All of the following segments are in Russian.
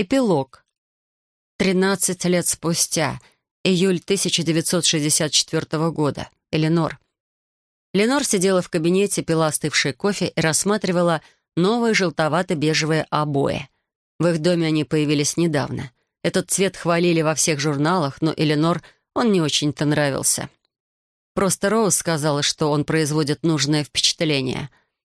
Эпилог. 13 лет спустя. Июль 1964 года. Эленор. Ленор сидела в кабинете, пила остывший кофе и рассматривала новые желтовато-бежевые обои. В их доме они появились недавно. Этот цвет хвалили во всех журналах, но Эленор он не очень-то нравился. Просто Роуз сказала, что он производит нужное впечатление,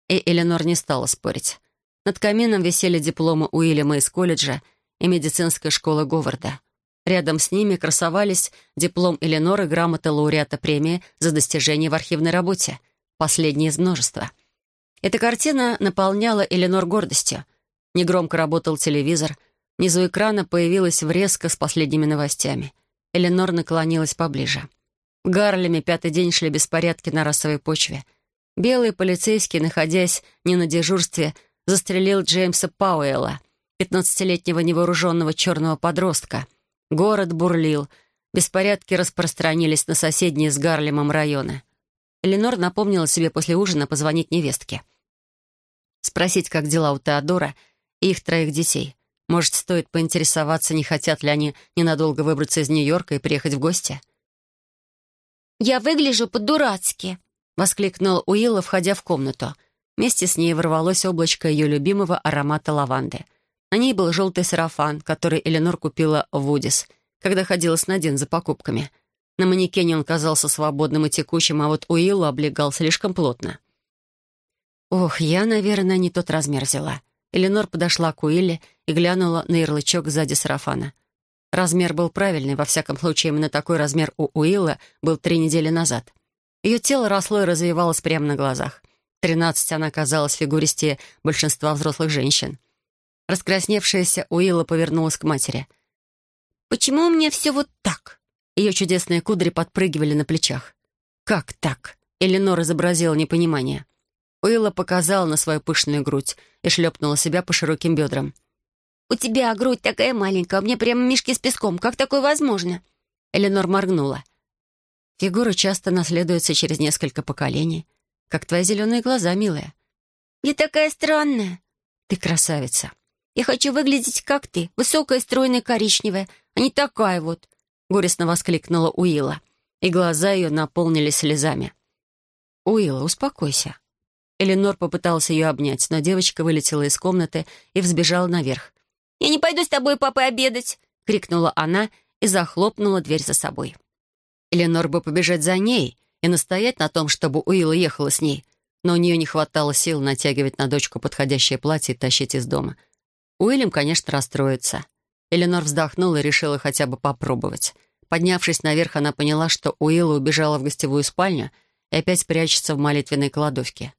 и Эленор не стала спорить. Над камином висели дипломы Уильяма из колледжа и медицинской школы Говарда. Рядом с ними красовались диплом Эленор и грамота лауреата премии за достижения в архивной работе, последняя из множества. Эта картина наполняла Эленор гордостью. Негромко работал телевизор, внизу экрана появилась врезка с последними новостями. Эленор наклонилась поближе. В Гарлеме пятый день шли беспорядки на расовой почве. Белый полицейский, находясь не на дежурстве, застрелил Джеймса Пауэлла, 15-летнего невооруженного черного подростка. Город бурлил. Беспорядки распространились на соседние с Гарлемом районы. Эленор напомнила себе после ужина позвонить невестке. Спросить, как дела у Теодора и их троих детей. Может, стоит поинтересоваться, не хотят ли они ненадолго выбраться из Нью-Йорка и приехать в гости? «Я выгляжу по-дурацки», — воскликнул Уилла, входя в комнату. Вместе с ней ворвалось облачко ее любимого аромата лаванды. На ней был желтый сарафан, который Эленор купила в Вудис, когда ходила с Надин за покупками. На манекене он казался свободным и текучим, а вот Уилла облегал слишком плотно. «Ох, я, наверное, не тот размер взяла». Эленор подошла к Уилле и глянула на ярлычок сзади сарафана — Размер был правильный, во всяком случае, именно такой размер у Уилла был три недели назад. Ее тело росло и развивалось прямо на глазах. Тринадцать она казалась фигуристее большинства взрослых женщин. Раскрасневшаяся Уилла повернулась к матери. «Почему у меня все вот так?» Ее чудесные кудри подпрыгивали на плечах. «Как так?» Эленор изобразила непонимание. Уилла показала на свою пышную грудь и шлепнула себя по широким бедрам. «У тебя грудь такая маленькая, у меня прямо мешки с песком. Как такое возможно?» Эленор моргнула. «Фигура часто наследуется через несколько поколений. Как твои зеленые глаза, милая». «Я такая странная». «Ты красавица». «Я хочу выглядеть, как ты, высокая, стройная, коричневая, а не такая вот», — горестно воскликнула Уилла, и глаза ее наполнились слезами. «Уилла, успокойся». Эленор попытался ее обнять, но девочка вылетела из комнаты и взбежала наверх. «Я не пойду с тобой, папой, обедать!» — крикнула она и захлопнула дверь за собой. Эленор бы побежать за ней и настоять на том, чтобы Уилла ехала с ней, но у нее не хватало сил натягивать на дочку подходящее платье и тащить из дома. Уильям, конечно, расстроится. Эленор вздохнула и решила хотя бы попробовать. Поднявшись наверх, она поняла, что Уилла убежала в гостевую спальню и опять прячется в молитвенной кладовке.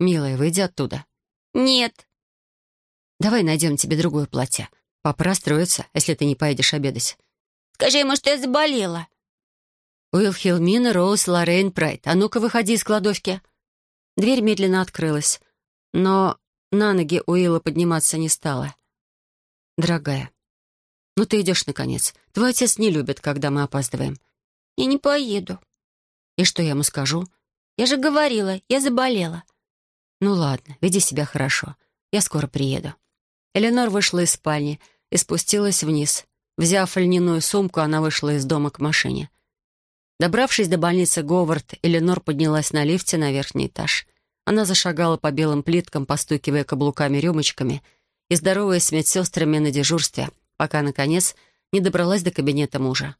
«Милая, выйди оттуда». «Нет», Давай найдем тебе другое платье. Папа расстроится, если ты не поедешь обедать. Скажи ему, что я заболела. Уилл Хилмина, Роуз, Лоррейн, Прайд. А ну-ка, выходи из кладовки. Дверь медленно открылась, но на ноги Уилла подниматься не стала. «Дорогая, ну ты идешь, наконец. Твой отец не любит, когда мы опаздываем». «Я не поеду». «И что я ему скажу?» «Я же говорила, я заболела». «Ну ладно, веди себя хорошо. Я скоро приеду». Эленор вышла из спальни и спустилась вниз. Взяв льняную сумку, она вышла из дома к машине. Добравшись до больницы Говард, Эленор поднялась на лифте на верхний этаж. Она зашагала по белым плиткам, постукивая каблуками-рюмочками и здороваясь с медсестрами на дежурстве, пока, наконец, не добралась до кабинета мужа.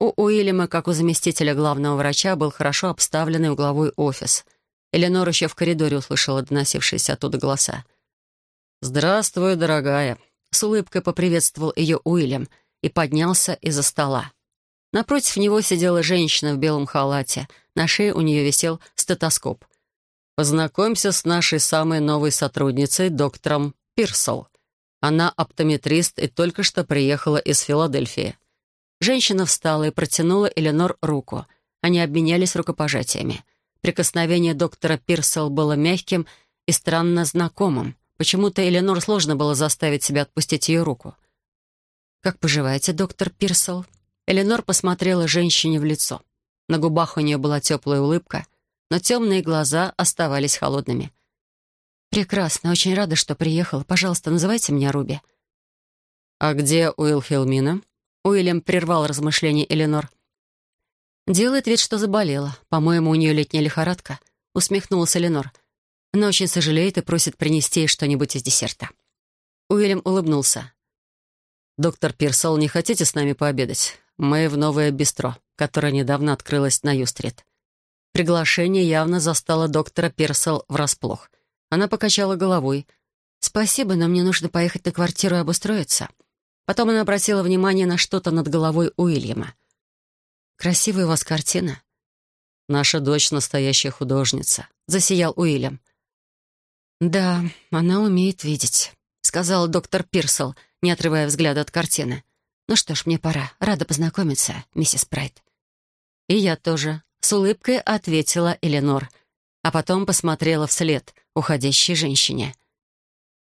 У Уильяма, как у заместителя главного врача, был хорошо обставленный угловой офис. Эленор еще в коридоре услышала доносившиеся оттуда голоса. «Здравствуй, дорогая!» С улыбкой поприветствовал ее Уильям и поднялся из-за стола. Напротив него сидела женщина в белом халате. На шее у нее висел стетоскоп. «Познакомься с нашей самой новой сотрудницей, доктором Пирсол. Она оптометрист и только что приехала из Филадельфии». Женщина встала и протянула Эленор руку. Они обменялись рукопожатиями. Прикосновение доктора Пирсел было мягким и странно знакомым. Почему-то Эленор сложно было заставить себя отпустить ее руку. «Как поживаете, доктор Пирсел?» Эленор посмотрела женщине в лицо. На губах у нее была теплая улыбка, но темные глаза оставались холодными. «Прекрасно, очень рада, что приехала. Пожалуйста, называйте меня Руби». «А где Уилл Хилмина?» Уильям прервал размышления Эленор. «Делает вид, что заболела. По-моему, у нее летняя лихорадка», — усмехнулась Эленор. «Она очень сожалеет и просит принести ей что-нибудь из десерта». Уильям улыбнулся. «Доктор Пирсол, не хотите с нами пообедать? Мы в новое бистро, которое недавно открылось на Юстрит». Приглашение явно застало доктора Пирсол врасплох. Она покачала головой. «Спасибо, но мне нужно поехать на квартиру и обустроиться». Потом она обратила внимание на что-то над головой Уильяма. «Красивая у вас картина». «Наша дочь — настоящая художница», — засиял Уильям. «Да, она умеет видеть», — сказал доктор Пирсел, не отрывая взгляда от картины. «Ну что ж, мне пора. Рада познакомиться, миссис Прайд». «И я тоже», — с улыбкой ответила Эленор, а потом посмотрела вслед уходящей женщине —